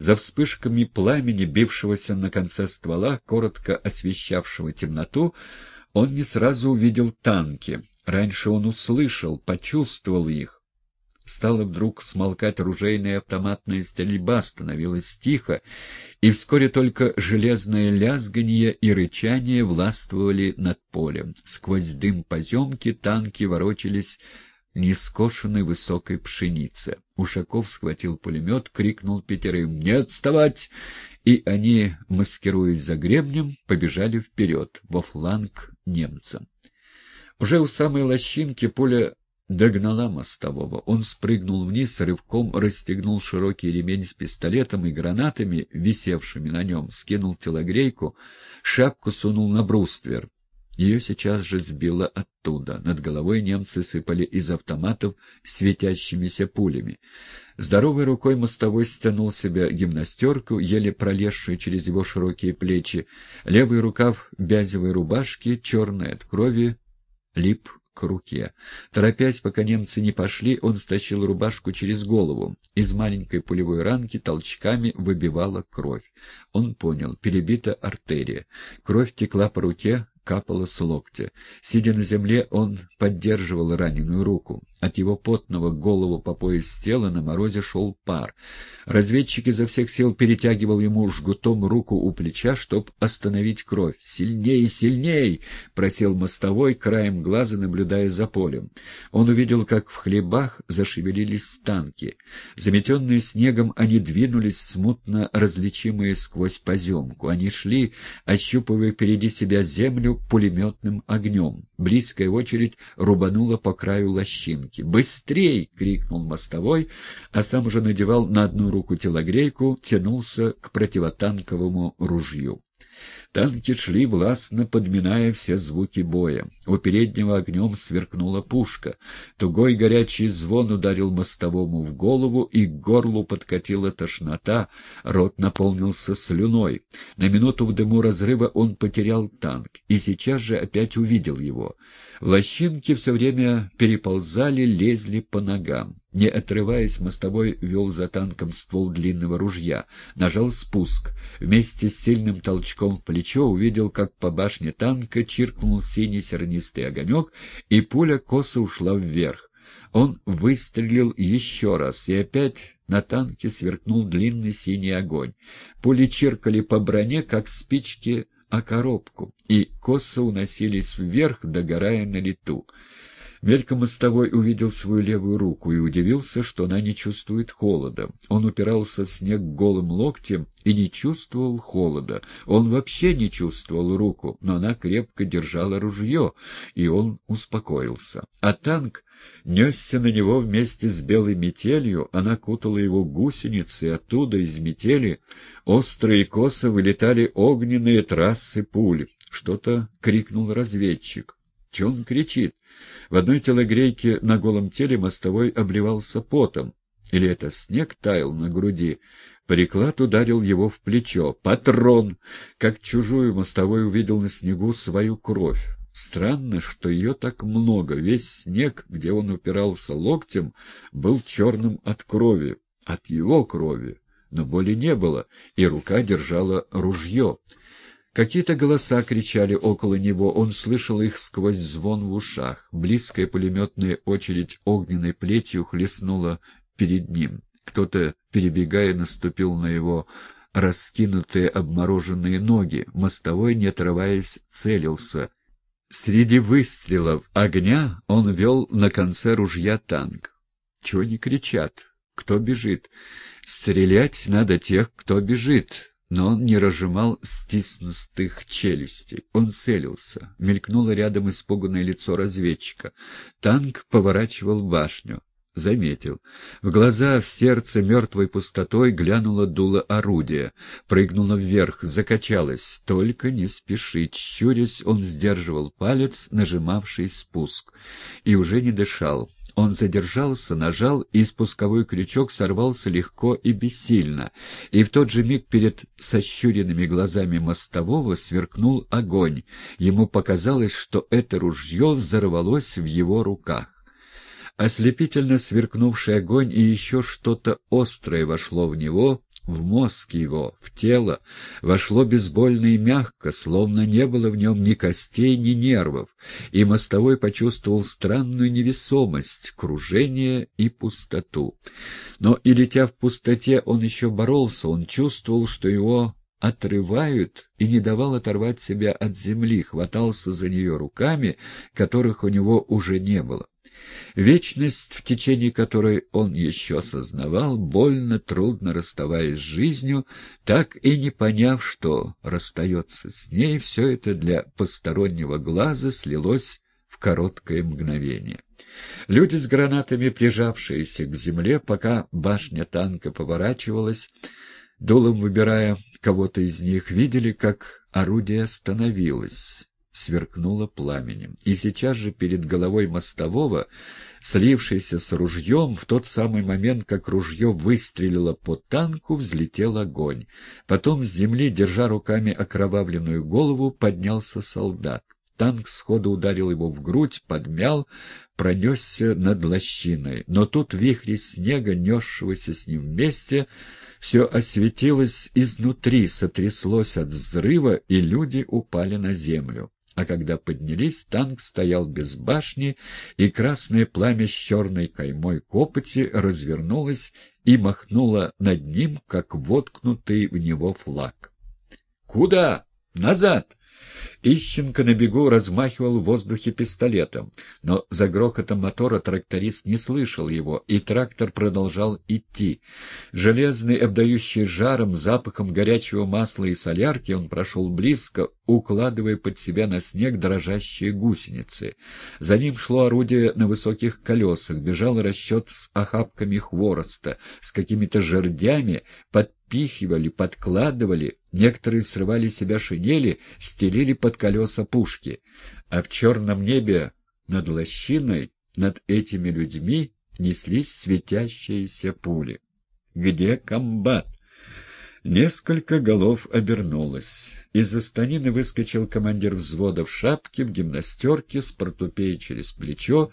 За вспышками пламени, бившегося на конце ствола, коротко освещавшего темноту, он не сразу увидел танки. Раньше он услышал, почувствовал их. Стала вдруг смолкать ружейная автоматная стрельба, становилось тихо, и вскоре только железное лязганье и рычание властвовали над полем. Сквозь дым поземки танки ворочались нескошенной высокой пшеницы. Ушаков схватил пулемет, крикнул пятерым «Не отставать!» И они, маскируясь за гребнем, побежали вперед, во фланг немцам. Уже у самой лощинки пуля догнала мостового. Он спрыгнул вниз, рывком расстегнул широкий ремень с пистолетом и гранатами, висевшими на нем, скинул телогрейку, шапку сунул на бруствер. Ее сейчас же сбило оттуда. Над головой немцы сыпали из автоматов светящимися пулями. Здоровой рукой мостовой стянул себя гимнастерку, еле пролезшую через его широкие плечи. Левый рукав бязевой рубашки, черной от крови, лип к руке. Торопясь, пока немцы не пошли, он стащил рубашку через голову. Из маленькой пулевой ранки толчками выбивала кровь. Он понял, перебита артерия. Кровь текла по руке, капала с локтя. Сидя на земле, он поддерживал раненую руку. От его потного голову по пояс тела на морозе шел пар. Разведчик изо всех сил перетягивал ему жгутом руку у плеча, чтоб остановить кровь. «Сильней, сильней!» — просил мостовой, краем глаза наблюдая за полем. Он увидел, как в хлебах зашевелились танки. Заметенные снегом, они двинулись, смутно различимые сквозь поземку. Они шли, ощупывая впереди себя землю пулеметным огнем. Близкая очередь рубанула по краю лощинки. «Быстрей!» — крикнул мостовой, а сам уже надевал на одну руку телогрейку, тянулся к противотанковому ружью. Танки шли властно, подминая все звуки боя. У переднего огнем сверкнула пушка. Тугой горячий звон ударил мостовому в голову, и к горлу подкатила тошнота, рот наполнился слюной. На минуту в дыму разрыва он потерял танк, и сейчас же опять увидел его. Лощинки все время переползали, лезли по ногам. Не отрываясь, мостовой вел за танком ствол длинного ружья. Нажал спуск. Вместе с сильным толчком в плечо увидел, как по башне танка чиркнул синий сернистый огонек, и пуля косо ушла вверх. Он выстрелил еще раз, и опять на танке сверкнул длинный синий огонь. Пули чиркали по броне, как спички о коробку, и косо уносились вверх, догорая на лету. Мельком мостовой увидел свою левую руку и удивился, что она не чувствует холода. Он упирался в снег голым локтем и не чувствовал холода. Он вообще не чувствовал руку, но она крепко держала ружье, и он успокоился. А танк несся на него вместе с белой метелью, она кутала его гусеницы, и оттуда, из метели, острые косы вылетали огненные трассы пуль. Что-то крикнул разведчик. Че он кричит? В одной телогрейке на голом теле мостовой обливался потом. Или это снег таял на груди? Приклад ударил его в плечо. «Патрон!» Как чужую мостовой увидел на снегу свою кровь. Странно, что ее так много. Весь снег, где он упирался локтем, был черным от крови. От его крови. Но боли не было, и рука держала ружье. Какие-то голоса кричали около него, он слышал их сквозь звон в ушах. Близкая пулеметная очередь огненной плетью хлестнула перед ним. Кто-то, перебегая, наступил на его раскинутые обмороженные ноги. Мостовой, не отрываясь, целился. Среди выстрелов огня он вел на конце ружья танк. Чего не кричат? Кто бежит? Стрелять надо тех, кто бежит но он не разжимал стиснутых челюстей. Он целился. Мелькнуло рядом испуганное лицо разведчика. Танк поворачивал башню. Заметил. В глаза, в сердце мертвой пустотой глянуло дуло орудия. Прыгнуло вверх, закачалось. Только не спешить. Щурясь, он сдерживал палец, нажимавший спуск. И уже не дышал. Он задержался, нажал, и спусковой крючок сорвался легко и бессильно, и в тот же миг перед сощуренными глазами мостового сверкнул огонь. Ему показалось, что это ружье взорвалось в его руках. Ослепительно сверкнувший огонь и еще что-то острое вошло в него, в мозг его, в тело, вошло безбольно и мягко, словно не было в нем ни костей, ни нервов, и мостовой почувствовал странную невесомость, кружение и пустоту. Но и летя в пустоте, он еще боролся, он чувствовал, что его отрывают, и не давал оторвать себя от земли, хватался за нее руками, которых у него уже не было. Вечность, в течение которой он еще осознавал, больно, трудно расставаясь с жизнью, так и не поняв, что расстается с ней, все это для постороннего глаза слилось в короткое мгновение. Люди с гранатами, прижавшиеся к земле, пока башня танка поворачивалась, дулом выбирая кого-то из них, видели, как орудие остановилось сверкнуло пламенем. И сейчас же перед головой мостового, слившийся с ружьем, в тот самый момент, как ружье выстрелило по танку, взлетел огонь. Потом с земли, держа руками окровавленную голову, поднялся солдат. Танк сходу ударил его в грудь, подмял, пронесся над лощиной. Но тут вихри снега, несшегося с ним вместе, все осветилось изнутри, сотряслось от взрыва, и люди упали на землю. А когда поднялись, танк стоял без башни, и красное пламя с черной каймой копоти развернулось и махнуло над ним, как воткнутый в него флаг. «Куда? Назад!» Ищенко на бегу размахивал в воздухе пистолетом, но за грохотом мотора тракторист не слышал его, и трактор продолжал идти. Железный, обдающий жаром, запахом горячего масла и солярки, он прошел близко, укладывая под себя на снег дрожащие гусеницы. За ним шло орудие на высоких колесах, бежал расчет с охапками хвороста, с какими-то жердями, подпихивали, подкладывали, некоторые срывали себя шинели, стелили под колеса пушки. А в черном небе над лощиной, над этими людьми неслись светящиеся пули. «Где комбат?» Несколько голов обернулось. Из-за станины выскочил командир взвода в шапке, в гимнастерке, с портупеей через плечо,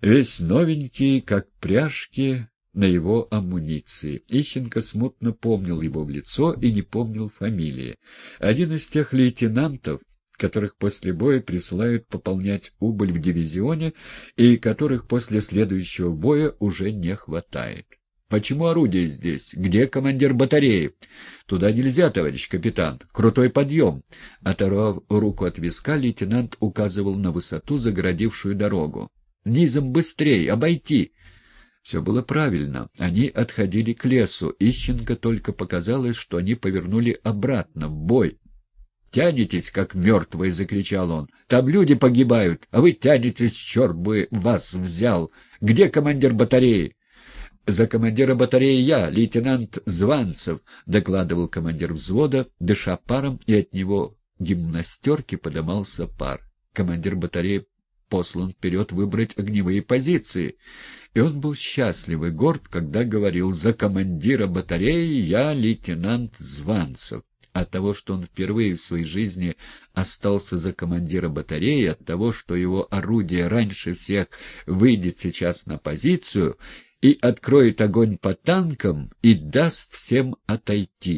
весь новенький, как пряжки на его амуниции. Ищенко смутно помнил его в лицо и не помнил фамилии. Один из тех лейтенантов, которых после боя присылают пополнять убыль в дивизионе и которых после следующего боя уже не хватает. Почему орудие здесь? Где командир батареи? Туда нельзя, товарищ капитан. Крутой подъем. Оторвав руку от виска, лейтенант указывал на высоту, загородившую дорогу. Низом быстрей, обойти. Все было правильно. Они отходили к лесу. Ищенко только показалось, что они повернули обратно, в бой. «Тянетесь, как мертвые!» — закричал он. «Там люди погибают, а вы тянетесь, черт бы вас взял! Где командир батареи?» «За командира батареи я, лейтенант Званцев», — докладывал командир взвода, дыша паром, и от него гимнастерки подымался пар. Командир батареи послан вперед выбрать огневые позиции. И он был счастлив и горд, когда говорил «За командира батареи я лейтенант Званцев» от того, что он впервые в своей жизни остался за командира батареи, от того, что его орудие раньше всех выйдет сейчас на позицию и откроет огонь по танкам и даст всем отойти.